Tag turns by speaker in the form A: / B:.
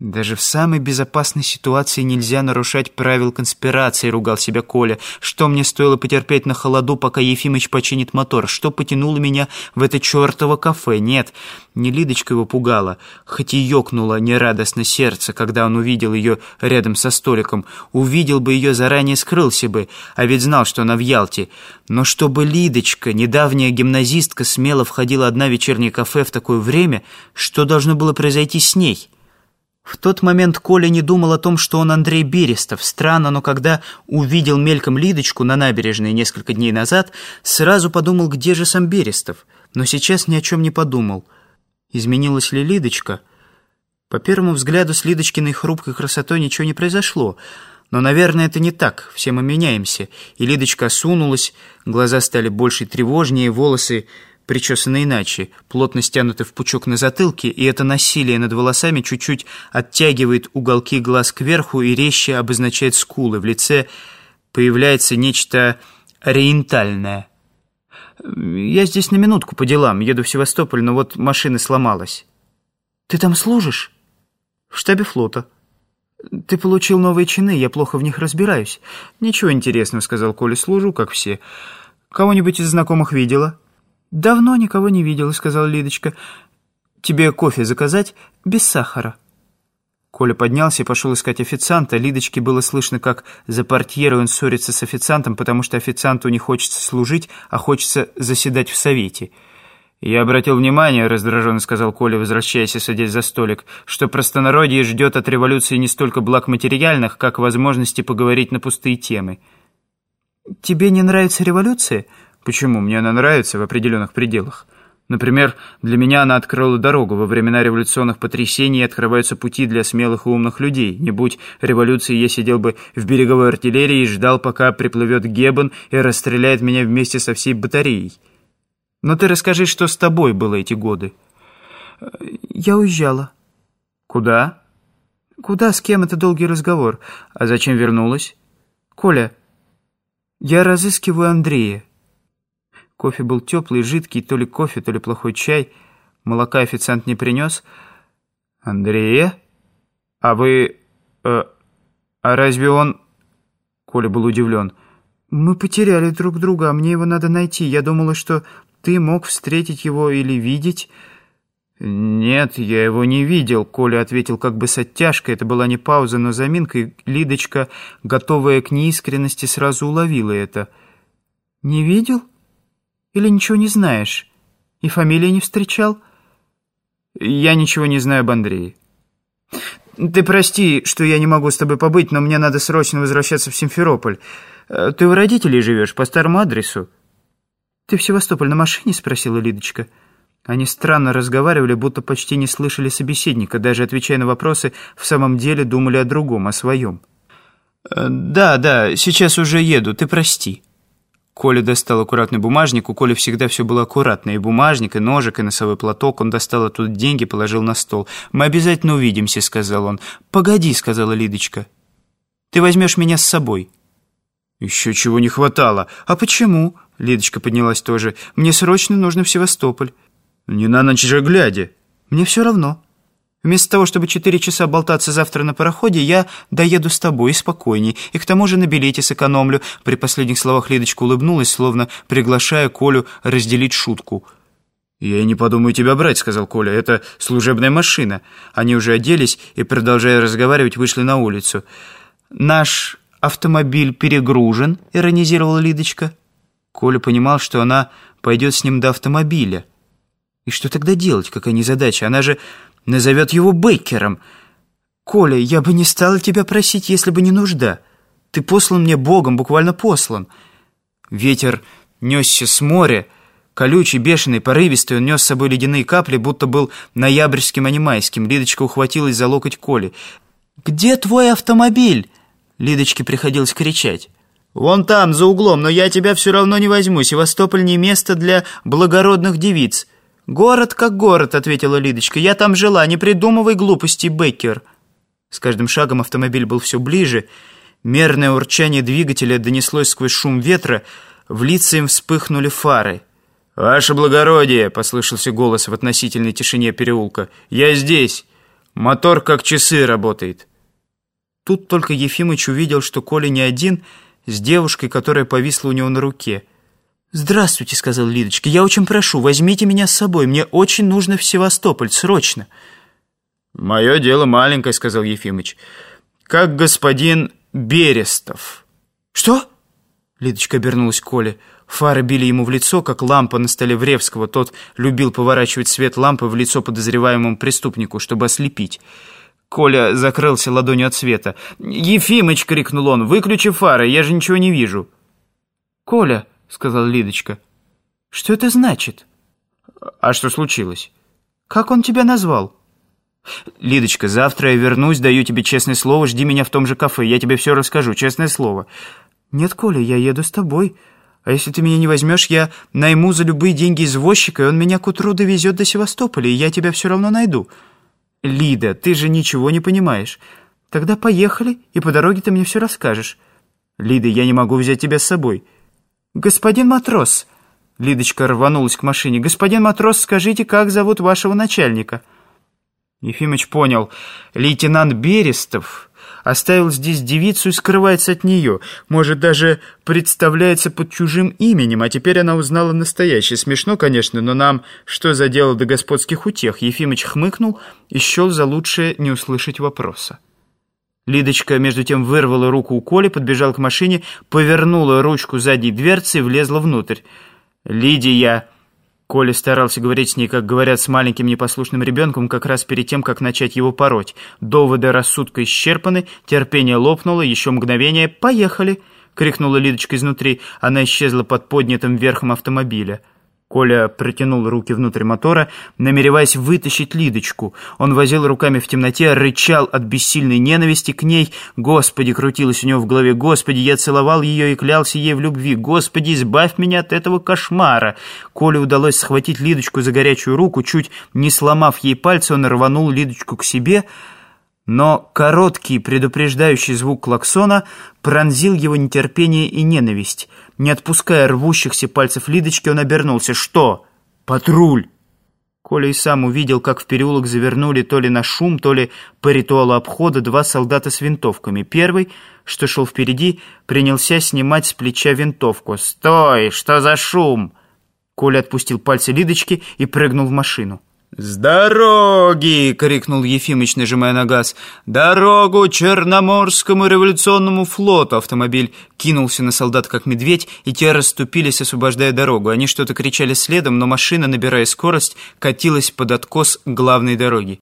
A: «Даже в самой безопасной ситуации нельзя нарушать правил конспирации», — ругал себя Коля. «Что мне стоило потерпеть на холоду, пока Ефимыч починит мотор? Что потянуло меня в это чертово кафе? Нет, не Лидочка его пугала, хоть и ёкнуло нерадостно сердце, когда он увидел ее рядом со столиком. Увидел бы ее, заранее скрылся бы, а ведь знал, что она в Ялте. Но чтобы Лидочка, недавняя гимназистка, смело входила одна в вечернее кафе в такое время, что должно было произойти с ней?» В тот момент Коля не думал о том, что он Андрей Берестов. Странно, но когда увидел мельком Лидочку на набережной несколько дней назад, сразу подумал, где же сам Берестов. Но сейчас ни о чем не подумал. Изменилась ли Лидочка? По первому взгляду с Лидочкиной хрупкой красотой ничего не произошло. Но, наверное, это не так. Все мы меняемся. И Лидочка осунулась, глаза стали больше тревожнее, волосы причесаны иначе, плотно стянуты в пучок на затылке, и это насилие над волосами чуть-чуть оттягивает уголки глаз кверху и резче обозначает скулы. В лице появляется нечто ориентальное. «Я здесь на минутку по делам, еду в Севастополь, но вот машина сломалась». «Ты там служишь?» «В штабе флота». «Ты получил новые чины, я плохо в них разбираюсь». «Ничего интересного», — сказал Коля, — «служу, как все». «Кого-нибудь из знакомых видела?» «Давно никого не видела», — сказала Лидочка. «Тебе кофе заказать? Без сахара». Коля поднялся и пошел искать официанта. Лидочке было слышно, как за портьерой он ссорится с официантом, потому что официанту не хочется служить, а хочется заседать в совете. «Я обратил внимание», — раздраженно сказал Коля, возвращаясь и садясь за столик, «что простонародье ждет от революции не столько благ материальных, как возможности поговорить на пустые темы». «Тебе не нравится революция?» Почему? Мне она нравится в определенных пределах. Например, для меня она открыла дорогу. Во времена революционных потрясений открываются пути для смелых и умных людей. Не будь революции, я сидел бы в береговой артиллерии и ждал, пока приплывет Геббен и расстреляет меня вместе со всей батареей. Но ты расскажи, что с тобой было эти годы. Я уезжала. Куда? Куда, с кем, это долгий разговор. А зачем вернулась? Коля, я разыскиваю Андрея. Кофе был теплый, жидкий, то ли кофе, то ли плохой чай. Молока официант не принес. «Андрея? А вы... Э, а разве он...» Коля был удивлен. «Мы потеряли друг друга, а мне его надо найти. Я думала, что ты мог встретить его или видеть». «Нет, я его не видел», — Коля ответил как бы с оттяжкой. Это была не пауза, но заминка, и Лидочка, готовая к неискренности, сразу уловила это. «Не видел?» Или ничего не знаешь? И фамилии не встречал?» «Я ничего не знаю об Андрее». «Ты прости, что я не могу с тобой побыть, но мне надо срочно возвращаться в Симферополь. Э, ты у родителей живешь, по старому адресу?» «Ты в Севастополь на машине?» — спросила Лидочка. Они странно разговаривали, будто почти не слышали собеседника, даже отвечая на вопросы, в самом деле думали о другом, о своем. «Э, «Да, да, сейчас уже еду, ты прости». Коля достал аккуратный бумажник. У Коли всегда все было аккуратно. И бумажник, и ножик, и носовой платок. Он достал оттуда деньги, положил на стол. «Мы обязательно увидимся», — сказал он. «Погоди», — сказала Лидочка. «Ты возьмешь меня с собой». «Еще чего не хватало. А почему?» — Лидочка поднялась тоже. «Мне срочно нужно в Севастополь». «Не на ночь же глядя». «Мне все равно». Вместо того, чтобы четыре часа болтаться завтра на пароходе, я доеду с тобой и спокойней, и к тому же на билете сэкономлю». При последних словах Лидочка улыбнулась, словно приглашая Колю разделить шутку. «Я и не подумаю тебя брать», — сказал Коля. «Это служебная машина». Они уже оделись и, продолжая разговаривать, вышли на улицу. «Наш автомобиль перегружен», — иронизировала Лидочка. Коля понимал, что она пойдет с ним до автомобиля. И что тогда делать? Какая незадача? Она же назовет его Бейкером. Коля, я бы не стала тебя просить, если бы не нужда. Ты послан мне Богом, буквально послан. Ветер несся с моря, колючий, бешеный, порывистый, он нес с собой ледяные капли, будто был ноябрьским, а не майским. Лидочка ухватилась за локоть Коли. «Где твой автомобиль?» Лидочке приходилось кричать. «Вон там, за углом, но я тебя все равно не возьму. Севастополь не место для благородных девиц». «Город как город», — ответила Лидочка. «Я там жила, не придумывай глупостей, Беккер». С каждым шагом автомобиль был все ближе. Мерное урчание двигателя донеслось сквозь шум ветра. В лица им вспыхнули фары. «Ваше благородие!» — послышался голос в относительной тишине переулка. «Я здесь!» Мотор как часы работает. Тут только Ефимыч увидел, что Коля не один, с девушкой, которая повисла у него на руке. «Здравствуйте», — сказал Лидочка. «Я очень прошу, возьмите меня с собой. Мне очень нужно в Севастополь, срочно».
B: «Мое дело маленькое», — сказал Ефимыч. «Как господин Берестов».
A: «Что?» — Лидочка обернулась к Коле. Фары били ему в лицо, как лампа на столе Вревского. Тот любил поворачивать свет лампы в лицо подозреваемому преступнику, чтобы ослепить. Коля закрылся ладонью от света. «Ефимыч!» — крикнул он. «Выключи фары, я же ничего не вижу». «Коля!» — сказала Лидочка. «Что это значит?»
B: «А что случилось?»
A: «Как он тебя назвал?»
B: «Лидочка, завтра я вернусь, даю тебе честное слово, жди меня в том же кафе, я тебе все расскажу, честное слово».
A: «Нет, Коля, я еду с тобой. А если ты меня не возьмешь, я найму за любые деньги извозчика, и он меня к утру довезет до Севастополя, и я тебя все равно найду».
B: «Лида, ты же ничего не понимаешь.
A: Тогда поехали, и по дороге ты мне все расскажешь».
B: «Лида, я не могу взять тебя с собой».
A: «Господин матрос!» Лидочка рванулась к машине. «Господин матрос, скажите, как зовут вашего начальника?»
B: Ефимыч понял. Лейтенант Берестов оставил здесь девицу и скрывается от нее. Может, даже представляется под чужим именем, а теперь она узнала настоящее. Смешно, конечно, но нам что за дело до господских утех? Ефимыч хмыкнул и счел за лучшее не услышать вопроса. Лидочка, между тем, вырвала руку у Коли, подбежала к машине, повернула ручку задней дверцы и влезла внутрь. «Лидия!» Коля старался говорить с ней, как говорят с маленьким непослушным ребенком, как раз перед тем, как начать его пороть. Доводы рассудка исчерпаны, терпение лопнуло, еще мгновение «Поехали!» — крикнула Лидочка изнутри. Она исчезла под поднятым верхом автомобиля. Коля протянул руки внутрь мотора, намереваясь вытащить Лидочку. Он возил руками в темноте, рычал от бессильной ненависти к ней. «Господи!» — крутилось у него в голове. «Господи, я целовал ее и клялся ей в любви! Господи, избавь меня от этого кошмара!» Коле удалось схватить Лидочку за горячую руку. Чуть не сломав ей пальцы, он рванул Лидочку к себе — но короткий предупреждающий звук клаксона пронзил его нетерпение и ненависть. Не отпуская рвущихся пальцев Лидочки, он обернулся. «Что? Патруль!» Коля и сам увидел, как в переулок завернули то ли на шум, то ли по ритуалу обхода два солдата с винтовками. Первый, что шел впереди, принялся снимать с плеча винтовку. «Стой! Что за шум?» Коля отпустил пальцы Лидочки и прыгнул в машину.
A: «С дороги!» — крикнул Ефимыч, нажимая на газ. «Дорогу Черноморскому революционному флоту!» Автомобиль кинулся на солдат, как медведь, и те расступились, освобождая дорогу. Они что-то кричали следом, но машина, набирая скорость, катилась под откос главной дороги.